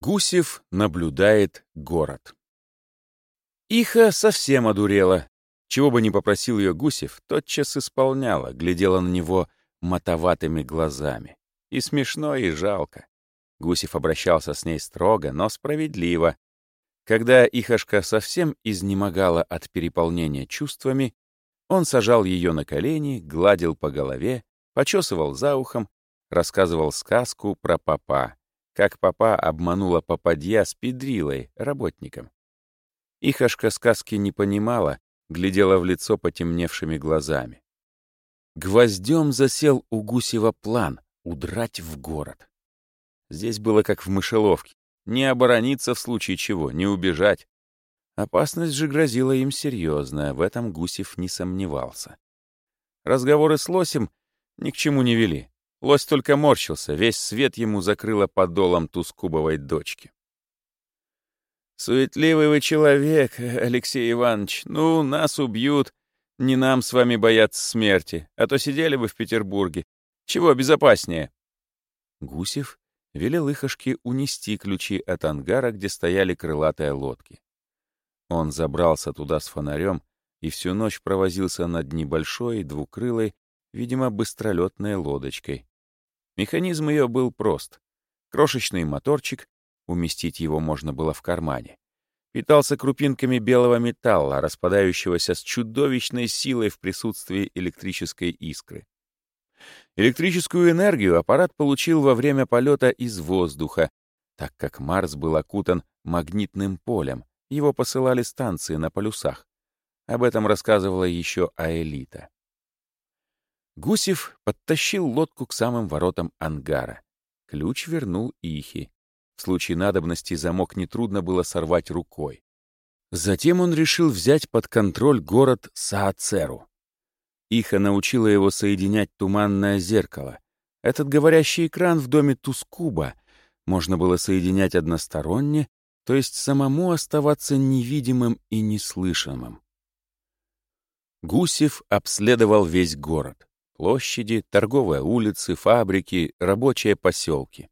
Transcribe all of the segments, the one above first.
Гусев наблюдает город. Иха совсем одурела. Чего бы ни попросил ее Гусев, тотчас исполняла, глядела на него мотоватыми глазами. И смешно, и жалко. Гусев обращался с ней строго, но справедливо. Когда Ихашка совсем изнемогала от переполнения чувствами, он сажал ее на колени, гладил по голове, почесывал за ухом, рассказывал сказку про папа, как папа обманула попадья с педрилой, работником. Ихашка сказки не понимала, глядела в лицо потемневшими глазами. Гвоздем засел у Гусева план — удрать в город. Здесь было как в мышеловке. Не оборониться в случае чего, не убежать. Опасность же грозила им серьезная, в этом Гусев не сомневался. Разговоры с Лосем ни к чему не вели. Лось только морщился, весь свет ему закрыло подолом тускубовой дочки. «Суетливый вы человек, Алексей Иванович. Ну, нас убьют. Не нам с вами бояться смерти, а то сидели бы в Петербурге. Чего безопаснее?» Гусев велел Ихашке унести ключи от ангара, где стояли крылатые лодки. Он забрался туда с фонарем и всю ночь провозился над небольшой двукрылой, видимо, быстролетной лодочкой. Механизм ее был прост. Крошечный моторчик, уместить его можно было в кармане. Питался крупинками белого металла, распадающегося с чудовищной силой в присутствии электрической искры. Электрическую энергию аппарат получил во время полета из воздуха, так как Марс был окутан магнитным полем, его посылали станции на полюсах. Об этом рассказывала еще Аэлита. Гусев подтащил лодку к самым воротам ангара. Ключ вернул Ихи. В случае надобности замок нетрудно было сорвать рукой. Затем он решил взять под контроль город Саацеру. Иха научила его соединять туманное зеркало. Этот говорящий экран в доме Тускуба можно было соединять односторонне, то есть самому оставаться невидимым и неслышимым. Гусев обследовал весь город площади, торговые улицы, фабрики, рабочие поселки.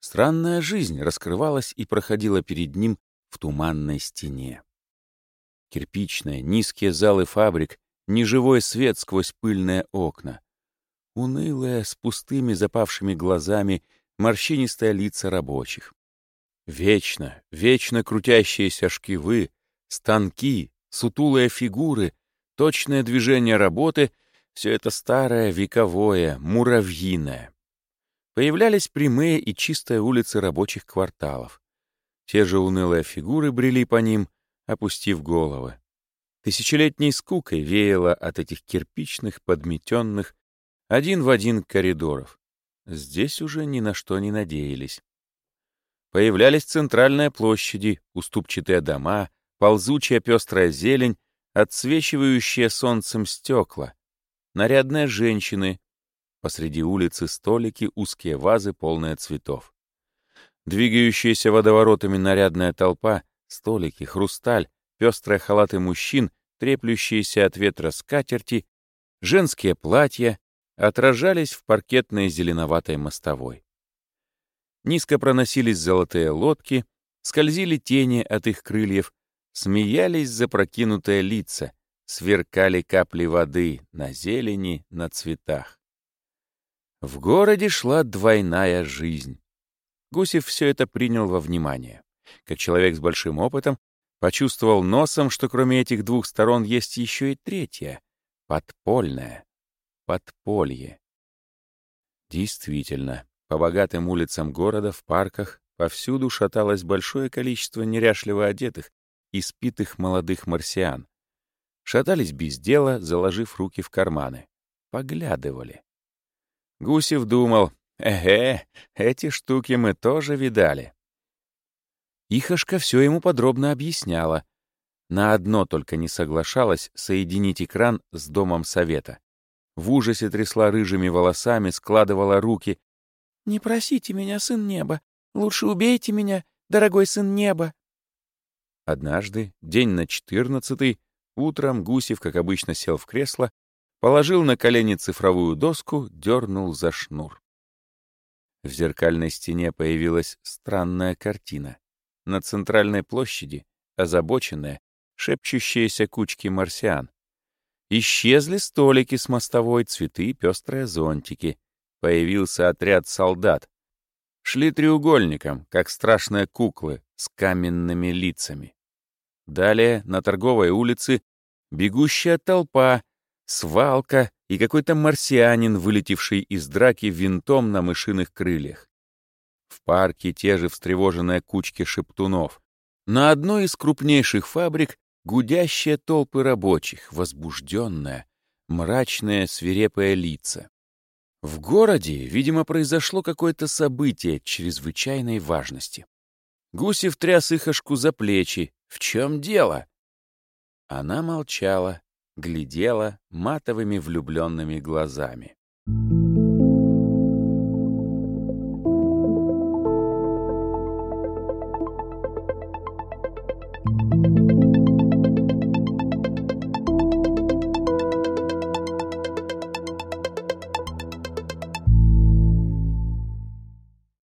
Странная жизнь раскрывалась и проходила перед ним в туманной стене. Кирпичные, низкие залы фабрик, неживой свет сквозь пыльные окна. Унылые, с пустыми запавшими глазами, морщинистые лица рабочих. Вечно, вечно крутящиеся шкивы, станки, сутулые фигуры, точное движение работы все это старое, вековое, муравьиное. Появлялись прямые и чистые улицы рабочих кварталов. Те же унылые фигуры брели по ним, опустив головы. Тысячелетней скукой веяло от этих кирпичных, подметенных, один в один коридоров. Здесь уже ни на что не надеялись. Появлялись центральные площади, уступчатые дома, ползучая пестрая зелень, отсвечивающие солнцем стекла, нарядные женщины, посреди улицы столики, узкие вазы, полные цветов. Двигающаяся водоворотами нарядная толпа, столики, хрусталь, пестрые халаты мужчин, треплющиеся от ветра скатерти, женские платья отражались в паркетной зеленоватой мостовой. Низко проносились золотые лодки, скользили тени от их крыльев, смеялись запрокинутые лица, сверкали капли воды на зелени, на цветах. В городе шла двойная жизнь. Гусев все это принял во внимание. Как человек с большим опытом, почувствовал носом, что кроме этих двух сторон есть еще и третья — подпольная, подполье. Действительно, по богатым улицам города, в парках, повсюду шаталось большое количество неряшливо одетых и спитых молодых марсиан, шатались без дела, заложив руки в карманы. Поглядывали. Гусев думал, «Эге, эти штуки мы тоже видали». Ихашка все ему подробно объясняла. На одно только не соглашалась соединить экран с Домом Совета. В ужасе трясла рыжими волосами, складывала руки. «Не просите меня, сын неба. Лучше убейте меня, дорогой сын неба». Однажды, день на четырнадцатый, Утром Гусев, как обычно, сел в кресло, положил на колени цифровую доску, дернул за шнур. В зеркальной стене появилась странная картина. На центральной площади озабоченные, шепчущиеся кучки марсиан. Исчезли столики с мостовой, цветы, пестрые зонтики. Появился отряд солдат. Шли треугольником, как страшные куклы, с каменными лицами. Далее на торговой улице бегущая толпа, свалка и какой-то марсианин, вылетевший из драки винтом на мышиных крыльях. В парке те же встревоженные кучки шептунов. На одной из крупнейших фабрик гудящие толпы рабочих, возбужденные, мрачные, свирепые лица. В городе, видимо, произошло какое-то событие чрезвычайной важности. Гусев тряс Ихошку за плечи. «В чем дело?» Она молчала, глядела матовыми влюбленными глазами.